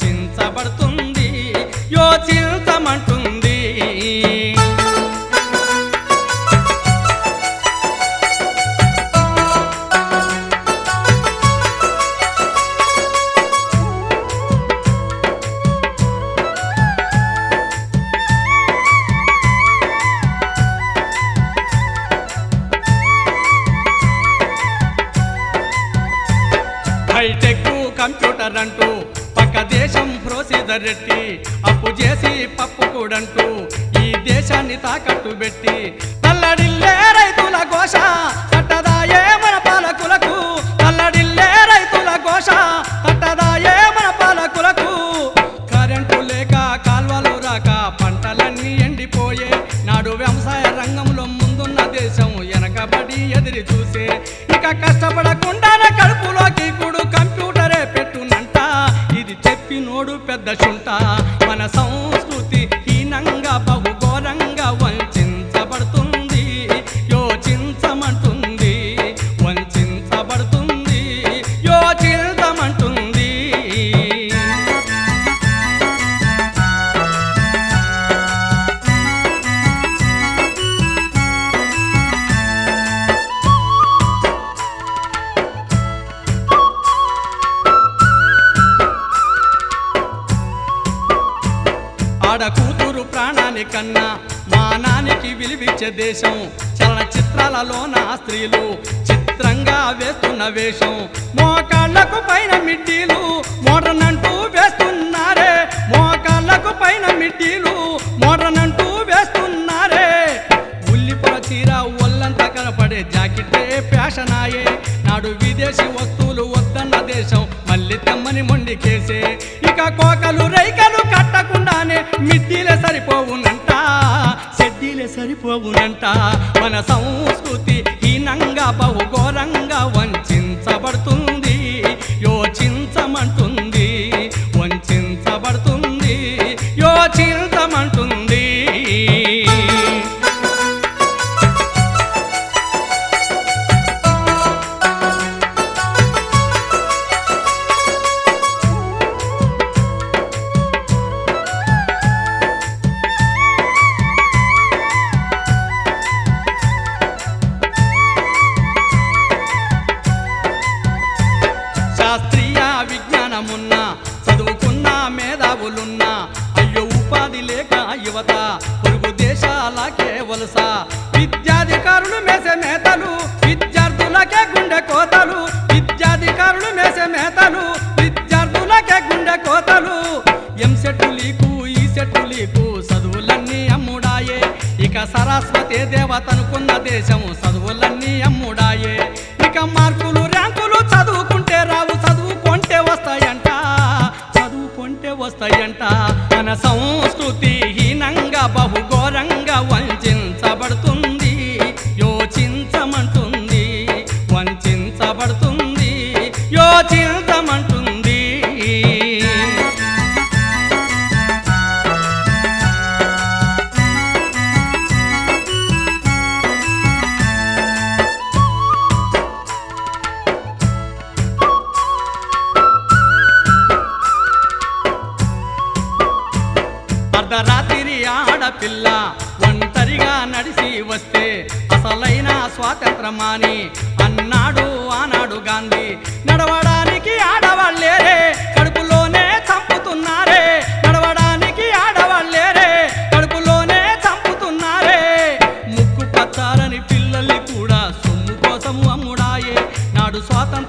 బహుఘోరంగా యోచించమంటుంది hitech computer అంటూ కుదరెట్టి అప్పు చేసి పప్పు కూడంటూ ఈ దేశాన్ని తాకట్టు పెట్టి తల్లడిల్లే రైతుల ఘోష కట్టదాయే మన పాలకులకు. తల్లడిల్లే రైతుల ఘోష కట్టదాయే మన పాలకులకు. కరెంటు లేక కాల్వలు రాక పంటలన్నీ ఎండిపోయే. నాడు వ్యవసాయ రంగంలో ముందున్న దేశం వెనకబడి ఎదిరి చూసే. ఇక కష్టపడకుండా చెప్పినోడు పెద్ద చుంట. మన సంస్కృతి ఆడ కూతురు ప్రాణానికన్నా మానానికి విలువిచ్చే దేశం. చలనచిత్రాలలోన స్త్రీలు చిత్రంగా వేస్తున్న వేషం. మోకాళ్ళకు పైన మిడ్డీలు మోడ్రన్ అంటూ వేస్తున్నారే. మోకాళ్ళకు పైన మిడ్డీలు మోడ్రన్ అంటూ వేస్తున్నారే. ఉల్లిపుర చీర ఒళ్ళంతా కనపడే జాకెట్టే ఫ్యాషన్ ఆయే నాడు విదేశీ వస్తువులు తెమ్మని ఇక కోకలు రైకలు కట్టకుండానే మిద్దీలే సరిపోవునంట. సెడ్డీలే సరిపోవునంట. మన సంస్కృతి హీనంగా బహుఘోరంగా వంచబడుతుంది యోచించమంటుంది వంచబడుతుంది యోచించమంటుంది. పొరుగు దేశాలకే వలస విద్యాధికారులు మేసే మేతలు విద్యార్థులకే గుండె కోతలు. విద్యాధికారులు మేసే మేతలు విద్యార్థులకే గుండె కోతలు. ఎంసెట్టు లీకు ఈ సెట్టు లీకు చదువులన్నీ అమ్ముడాయే. ఇక సరస్వతి దేవతనుకున్న దేశము చదువులన్నీ అమ్ముడాయే. ఇక మార్కులు ఆడపిల్ల ఒంటరిగా నడిచి వస్తే అసలైన స్వాతంత్రమాని అన్నాడు ఆనాడు గాంధీ. నడవడానికి ఆడవాళ్ళేరే కడుపులోనే చంపుతున్నారే. నడవడానికి ఆడవాళ్ళేరే కడుపులోనే చంపుతున్నారే. ముక్కు పచ్చారని పిల్లల్ని కూడా సొమ్ము కోసము అమ్ముడాయే. నాడు స్వాతంత్రం